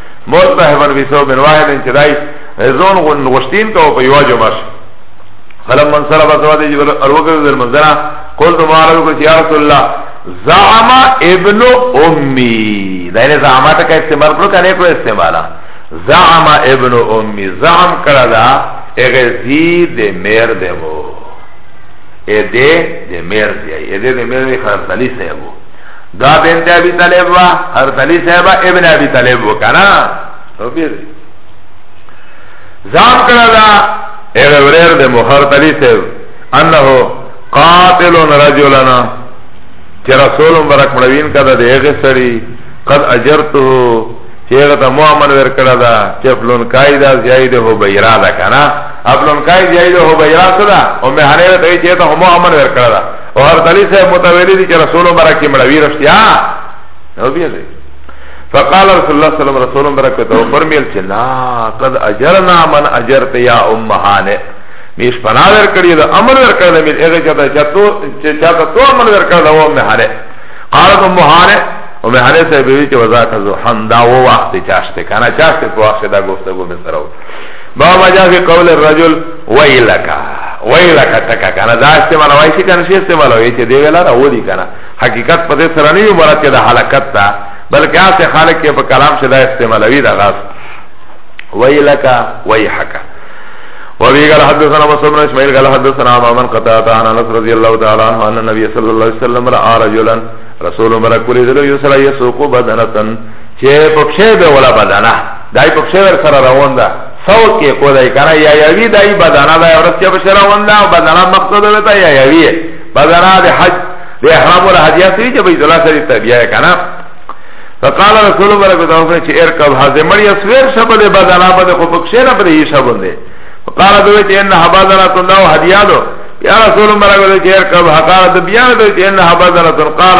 ملتهبا في ثوب واحد چې دای زون غشتین کو په یو جمع شي فلما انصرف سوا دی الوکر در منزنا قلت معارض کو یا رسول الله زعم ابن امي دایره زعم ته کا استعمال کړو کنه کړو استعمال زعم ابن امي زعم کړه دا اغه زی د میر دی وو اده د میر دی اده د میر خرڅلی سه وو دا بنت ابی طالب وا هر تلی صاحب ابن ابی طالب وکنا تو بیر زام کړه دا اغه ورر د مخر تلی صاحب انه قاتل رجلنا چې رسول مبارک مړوین کده دغه سړی قد اجرته چې هغه ته مؤمن ور کړه دا چې فلون قاعده زیاده هو بیرا دا کنه افلون قاعده زیاده هو بیرا صدا او مه هره ته چې ته مؤمن ور کړه او ارتلی صاحب متولی دی که رسول مبرکی مروی رشتیا نو بیده فقال رسول الله صلی الله علیه وسلم برکته او فرمیل چې لا قد اجرنا من اجرت یا امهانه میش پنا ور کړی دا امر ور کړل می هغه چاته چاتو چې چاته تو امر ور کړل او مه هره قالت ام هاره ام هاره سه بیوی چې وزا کزو حمدا و وخت چاشته کنه چاشته په وخت دا گفتگو می سره باب ما جاء في قول الرجل ويلك ويلك تکا کنه دا استعمال وای چې کنه شی استعمال وای چې دی ویلا راو دی کنه حقیقت په دې سره نه یو مراد چې د حلقت تا بلکې اسه خالق کې په کلام شه دا استعمالوي دا غاص ويلك ويحك وابي قال حدثنا مصعب بن اسماعيل قال حدثنا عمامن قتاده عن انس رضي الله تعالى عنه ان النبي صلى الله عليه وسلم راى رجلا رسول مبارك ولي ذلو يسرى يسوق بدنه چه پکشه به ولا بدنه دای په شعر سره روان ده سو کې کو دای کنه یا یوی دای بدانا دای ورس کې په روان ده بدانا مقصد ده تا یا یوی بدانا د حج د احرام ول حج یاسری چې بیت الله سره تبیا کنه فقال رسول الله صلی الله علیه وسلم چې ارکب حزمر یا سویر شپه د بدانا په خو په شعر په یی شپه ده فقال دوی چې ان حبذرا الله هدیادو یا رسول الله صلی الله علیه وسلم چې ارکب حقاره د بیان دوی چې ان حبذرا قال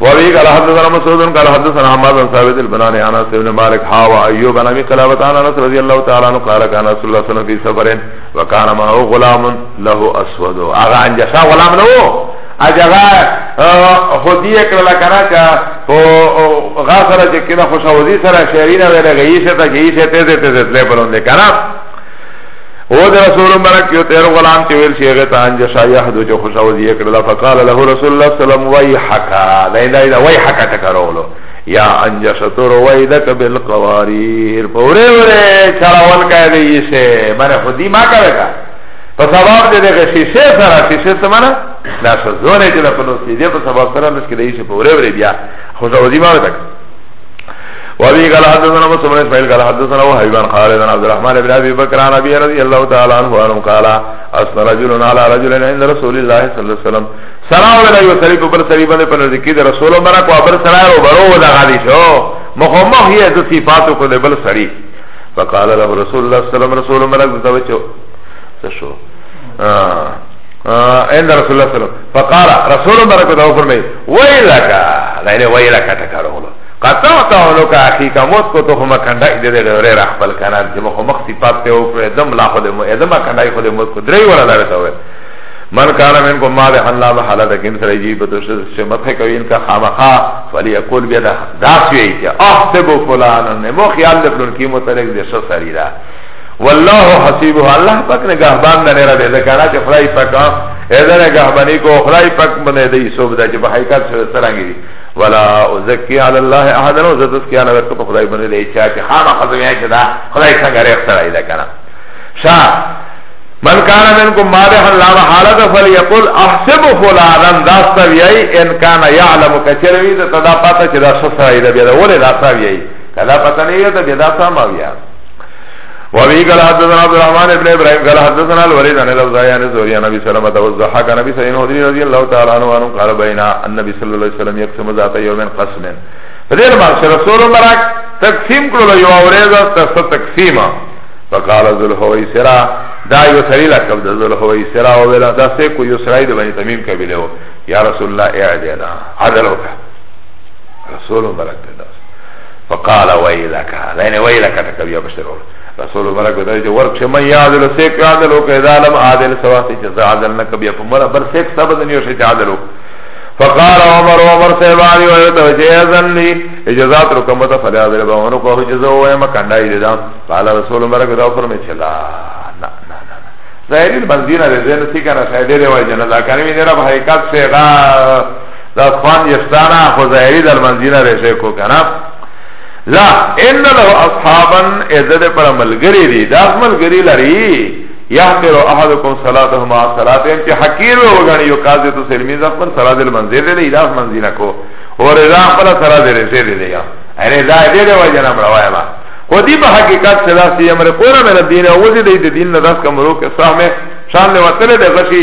وابي قال حدثنا مسعود قال حدثنا حماد بن ثابت البناني عن انس بن مالك ها وايوب عن ابي قلابه عن انس رضي الله تعالى عنه قال كان رسول الله صلى الله عليه وسلم في سفر وكان معه غلام له اسود اغا عن جشا غلام نو اجغا خودی کړل کنه چا او غا سره چې کنه خوشاوزی سره شعرینه ویل غیشه ته غیشه ته ته ته ته پرون دې کنه او د رسول مبارک یو تیر غلام چې ویل شي غته انج شایحد چې خوشاوز یې کړل فقال له رسول الله صلی الله علیه وسلم وای حقا دا دا دا وای حقا ټکرولو یا انج شطور وای دک بالقواریر پوره وره چراول کای دی سه مره خودی ما کوي کا په سبب دې دغه شیشه سره شیشه ته مره دا څه زونه چې په نو سیده په سبب سره لږ کې دی سه پوره وره بیا خوشاوزی ما وکړه وابي قال حدثنا مسلم بن اسماعيل قال حدثنا وهيب عن خالد عن عبد الرحمن بن ابي بكر عن ابي رضي الله تعالى عنه انه قال اصل رجل على رجل عند رسول الله صلى الله عليه وسلم سلام ولا يسري ببر سري بنده پر ذکی در رسول برک و بر سرا و برو و دغالی شو مخمخ یہ ذو صفات کو دے بل سری فقال له رسول الله صلى الله عليه وسلم رسول برک دتا وچو شو آه عند رسول الله صلی الله علیه وسلم فقال رسول الله برکت او فرمای ویلک لایله ویلک تکرولو قطعت عنك اخيك موت کو تو هم کنده دې دې ډېر خپل کنه چې مخ مخ صفات ته او پر دم لا خو دې مو ادمه کنده خو دې موت کو درې ولا لا وته من کان من کو ما ده الله ما حالت کین سره جی به تو شه مت کوي ان کا خامخا فلی یقول بیا دا داس وی چې احسب فلان نه مو خیال دې فلان کی متعلق دې سره سری دا والله حسیبه الله پاک نگهبان د نه را دې ځکه چې خدای پاک اذن نگهبانی کو خدای پاک باندې دې سوب د چې په حقیقت سره څنګه ولا ازکی علی الله احد نو زتس کی علی کو خدای باندې دې چې چې خامہ خزمه چې دا خدای څنګه رې سره ایدا کنه شا من کان منکم مارح لا حالت فلیقل احسب فلانا داستا ویای ان کان یعلم کچروی ته دا پاته چې دا سره ایدا بیا ولې دا سره ویای کلا پته نه یو ته بیا دا سم بیا وابي قال حدثنا عبد الرحمن بن ابراهيم قال حدثنا الوليد عن الاوزاعي عن الزهري عن ابي سلمة والضحاك عن ابي سعيد الخدري رضي الله تعالى عنه انه قال بين النبي صلى الله عليه وسلم يقسم ذات يوم قسم فدير ما رسول مبارك تقسيم كل يوم اوريزا تقسيم فقال ذو الحويسرا دا یو سری لکب د ذل هو یسرا او ویلا دا سه کو یو سری د بنی تمیم قبیله و یا رسول الله اعدنا عدل وکړه رسول مبارک ته فقال ويلك لين ويلك تكبيا بشرور رسول الله کو ته ورک شم یادل سیک یادل او کذا لم عادل سوا سی جزا عادل نه کبیا په مر بر سیک سب نه یو شی عادل فقال عمر عمر صاحب علی و ته جزن لی اجازه تر کومه ته فلا عادل به ونه کو جزا و ما کندای دې دا قال رسول الله کو ته فرمه چلا نا نا نا ظاهر بنزینه دې نه سی کنه شاید دې وای جنا دا کنه دې را حقیقت سے غا دا خوان یفتانا خو ظاهری در منزینا رشه کو کنا لا ان له اصحابا اذد پر ملګری دی دا ملګری لري یحقر احدکم صلاته ما صلاته انت حقیر و غنی یو قاضی تو سلمی زفر صلات المنزل دی دا منزینا کو اور رضا پر صلات رشه دی یا اره دا دې دی وجنا مړوایا ما خو دی په حقیقت سره سی امر قرآن دین او دې دې دین نه داس کمرو کې سامه شان له وتل دې غشي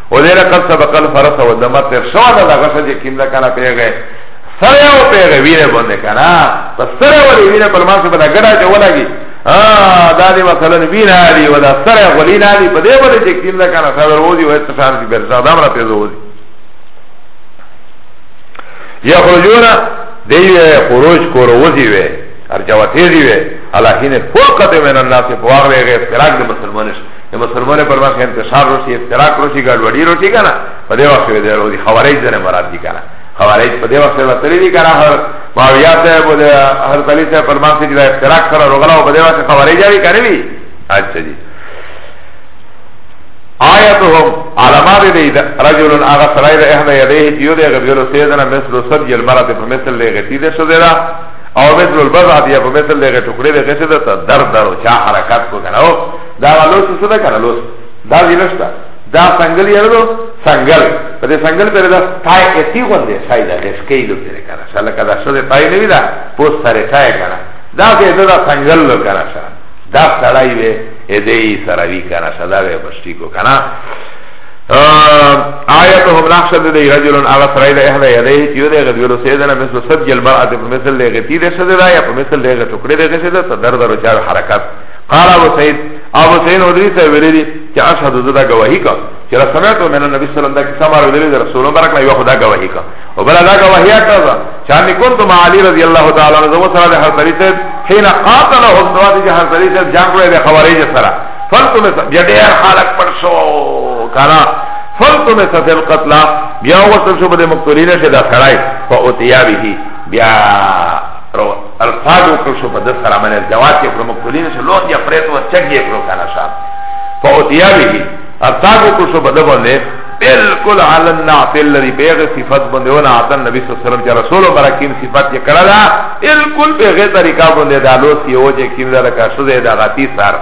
ولې لقد سبق الفرس و دم تر شو دا دغه څه چې کیم نه کنه پیغه سره او پیغه وینه باندې کنه په سره ولې وینه پر ماسه بل ګډا چې ولګي ها دا دې مثلا وینه دی ولا سره غلی نه دی په دې باندې چې کیم نه کنه سره وځي وای ته شان دي بل ځا دمر ته وځي یخرجون دی خروج کور وځي وې ارجوته دی وې الله هینه فوقته من الناس فواغ وې غیر فراق د مسلمانانو د مسلمانې پر مخ انتشار روشي افتراق روشي ګډوډي روشي که نه په دې وخت کې د روزي خوارج ځنې مراد دي که نه خوارج په دې وخت کې وتلي دي که نه حضرت معاویه صاحب او د حضرت علي صاحب پر مخ چې د افتراق سره روغله او په دې وخت کې خوارج وي که نه وي اچھا جی آیتهم علما دې دی رجل هغه سړی د احد یده چې یو دی هغه ویلو سیدنا مثل سبج المرأة په مثل له غتی ده شو ده او مثل البضعه یا په مثل له ټوکړې ده غسی ده درد درو چا حرکت کو کنه دا غلوس څه ده کنه لوس دا وینشتا دا سنگل یې ورو سنگل په دې سنگل پر دا تای اتی غوندې شای دا اسکی لو پر کنه شاله کدا شوه تای نه ویلا پوس سره تای کنه دا دې دا سنگل لو کنه شا دا سړای وې اې دې سره وی کنه شا دا وې بشتی کو کنه آیتهم نحشد دی رجلون آغا سرائی دا احدا یدهی چیو دی غد ویلو سیدنا مثل سبج المرأة پا مثل لیغتی دی شده دا یا پا مثل لیغ ٹکڑی دی غشده تا در در و چار حرکت قال ابو سعید ابو سعید حضری سے ویلی دی کہ اشهد زدا گواہی کا کہ سمعت من النبي صلی اللہ علیہ وسلم دا کہ سمار ویلی دی رسول اللہ برکنا یو خدا گواہی کا او بلا دا گواہی کا دا چانی کون تو علی رضی اللہ تعالی عنہ زو سرا ہر طریقے حين قاتل هم دوات جه هر طریقے جنگ لے خوارج سرا فلت میں جڑے خالق پر سو کنا فلت میں سفل قتل بیا وصل شو بده مقتولین شدا سرای فوتیا به بیا رو الفاظ وکړ شو په د سره باندې جواب یې کړو مقتولین شو لوند یا پرېت و چګ یې کړو کنه شاه په اوتیا وی الفاظ وکړ شو په د باندې بالکل علی النعت الذي بيغ صفات باندې ونه عطا نبی صلی الله علیه وسلم چې رسول برکین صفات یې کړل بالکل به غیر طریقہ باندې دالو سی او چې کیندا لکه شوه دا غتی سره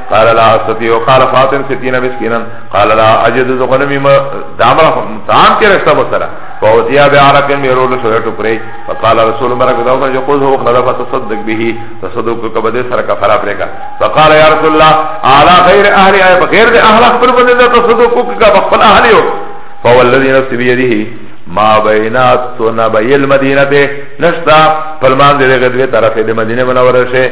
قال لا استطيع قال فاطم ستين مسكينا قال لا اجد زغنمي ما دامر طعام کې رستا بسرا فوتيا بعرق ميرول شوه ټکري فقال رسول مرك داو نه يقول هو خلف تصدق به تصدق کبد سره کفاره پرې کا فقال يا رسول الله على غير اهل غير اهل خبر بده تصدق کا خپل اهل يو فوالذي نفسي بيده ما بینات تو نبی المدینه نشتا پلمان دیده غدوی طرف دی مدینه منوره شه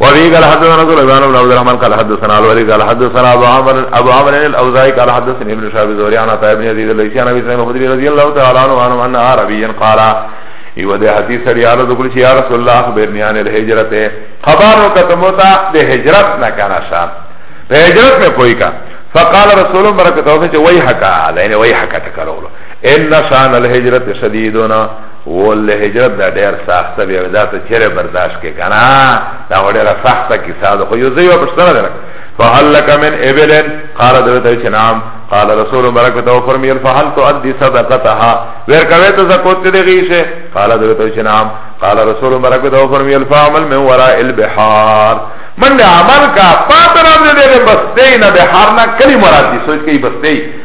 وابي قال حدثنا سليمان بن عبد الرحمن قال حدثنا الولي قال حدثنا ابو عمر ابو عمر الاوزاعي قال حدثني ابن شهاب الزهري عن عطاء بن يزيد الليثي عن ابي سعيد الخدري رضي الله تعالى عنه ان عربيا قال یو ده حدیث سری آلو دکل چی یا رسول اللہ اخبرنی عن الحجرت خبارو کتموتا ده حجرت نکانا شا ده حجرت میں کوئی کا فقال رسول برکتو سے چی ویحکا لین ویحکا تکرولو ان شان الحجرت شدیدونا ول هجرت دا ډیر سخت به دا ته چیرې برداشت کې کنه دا ډیره سخت کی ساده خو یو ځای په سره درک فهل لك من ابل قال دوته چې نام قال رسول برکت او فرمیل فهل تو ادي صدقتها ور کوي ته زکوت دې غیشه قال دوته چې نام قال رسول برکت او فرمیل فعمل من وراء البحار من عمل کا پاتره دې بسته نه بحار نه کلی مراد دي سوچ کې بسته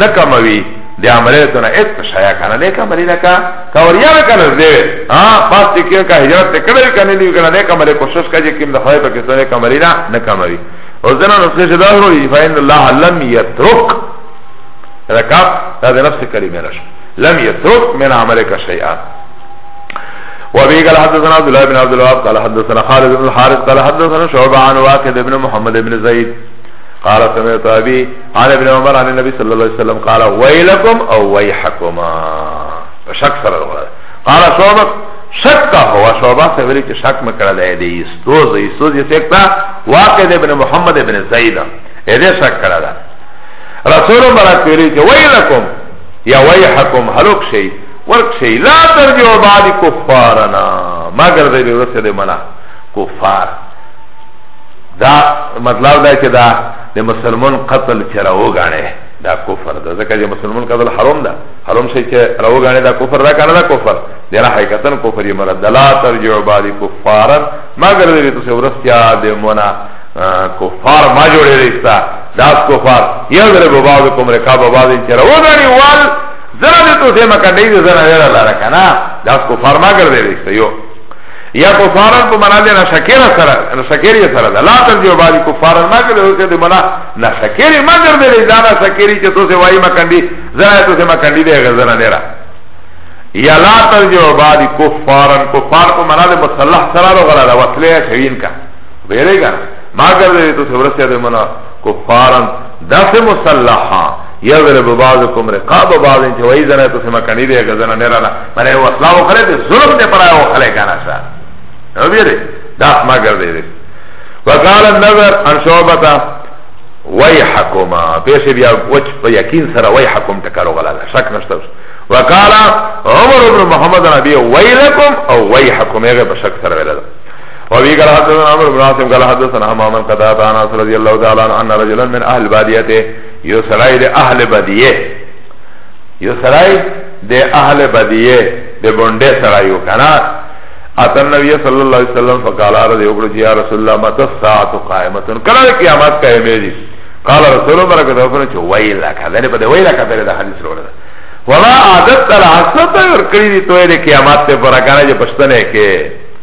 نکموی دی عملی تو نه ایت شایا کنه نه کملی نه کا کوریا نه کنه دی ها پاس تی کیو کا هجرت ته کړی کنه دی کنه نه کملی کوشش کړي کیم د خدای په کې سره کملی نه نه کموی او زنه نو څه شدا ورو دی فین الله لم یترک رکاب دا د نفس کلمه نش لم یترک من عملک شیئا وابي قال حدثنا عبد الله بن عبد الوهاب قال حدثنا خالد بن الحارث قال حدثنا شعبة عن واقد بن محمد بن زيد قال سمعت ابي عن ابن عمر عن النبي صلى الله عليه وسلم قال ويلكم او ويحكما شک سره غره قال شعبت شک کا هوا شعبہ سے ویلی کہ شک میں کرا لے دے استوز استوز یہ سیکتا واقع دے ابن محمد ابن زیدہ اے دے شک کرا دا رسول مبارک ویلی کہ ویلکم یا ویحکم حلق شئی ورک شئی لا ترجعو بعد کفارنا مگر دے بے ورسے دے منا کفار دا مطلب دا چې دا د مسلمان قتل چې راوګاڼه دا کفر ده ځکه چې مسلمان قتل حرام ده حرام شي چې راوګاڼه دا کفر ده کنه دا کفر دی را حقیقتا کفر یې مراد لا ترجع بعد کفارا مگر دې تاسو ورسیا د مونا کفار ما جوړې رښتا داس کفار یو در به بعد کوم رکاب بعد چې راوګاڼي وال زره دې تاسو مکه دې زره لاره کنه داس کفار ما ګرځې رښتا یو یا کفارن په معنا د نشکر سره نشکر سره ده لا تر جو باندې کفارن ما کړي او ته معنا نشکر ما در دې ځان نشکر چې تو سه وای ما کندي زرا تو سه ما کندي دې غزر نه را یا لا تر جو باندې کفارن کفار په معنا د مصلح سره غلا ده وصله شوین کا بیرېګا ما کړي تو سه ورسې ده معنا کفارا داس مسلحا یضرب بعضکم رقاب بعض چې وای زنه ته سم کني دی غزنه نه رانا مله وسلا وخره دې ظلم دې پرای وخره کنه شا نو بیره داس ما ګرځې دې وقال النظر عن شعبته ويحكما پیش بیا وچ په یقین سره ويحكم ټکر غلا شک نشته وقال عمر بن محمد ربي ويلكم او ويحكم هغه په شک سره ویل وابي قال حدثنا عمرو بن عاصم قال حدثنا همام بن قتادة عن انس رضي الله تعالى عنه ان رجلا من اهل باديته يسرائي ده اهل باديه يسرائي ده اهل باديه ده بونده سرائي وكنا اتى النبي صلى الله عليه وسلم فقال رضي الله يا رسول الله متى الساعه قائمه كلا قيامت قائمه دي قال رسول الله بركاته فرمى ويلك هذا بده ويلك هذا ده حديث رواه ولا عادت العصر ته ور کړی دی توې د قیامت ته پر کانه چې پښتنه کې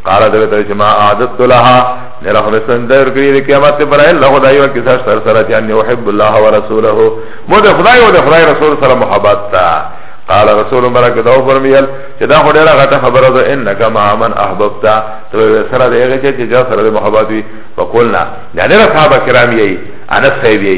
قال دوی ته چې ما عادت لها میرا خو سن دور کړی د قیامت پر الله خدای او کیسه سر سره چې ان يحب الله ورسوله مو د خدای او د خدای رسول سره محبت تا قال رسول برکه دا فرمیل چې دا خو ډیره غټه خبره ده انک ما من احببتا تو سره دغه چې جا سره محبت وي فقلنا دا ډیره صحابه کرام یې انس صاحب یې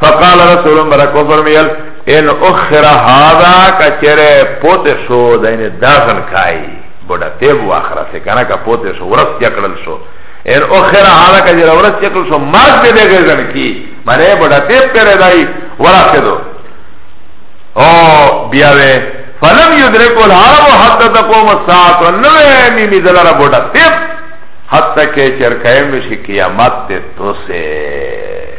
فقال رسول الله برکو فرمیل ان اخر هذا کچره پوت شو دین داخل کای بڑا تیب واخره سے کنا کا پوت شو ورس چکڑل شو ان اخر هذا کچره ورس چکڑل شو مرد دے دے گزن کی منے بڑا تیب پیرے دائی ورس دو او بیاوے فلم یدرک الحرم حتی تقوم الساعت نوے نیمی دلر بڑا تیب حتی که چر قائم شي قیامت ته تو سه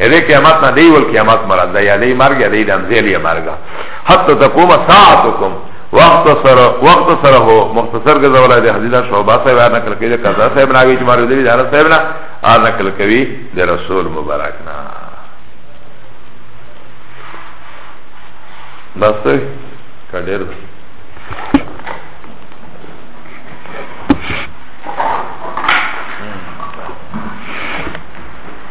هذه قیامت نه دی ول قیامت مراد دی علی مرګ دی د امزه علی مرګ حتی تقوم ساعتکم وقت سر وقت سر هو مختصر کے زولا دے حدیث شعبہ سے بیان نقل کیے قضا سے بنا گئی تمہارے دل جان سے بنا آ نقل کبھی دے رسول مبارک نا بس کا دیر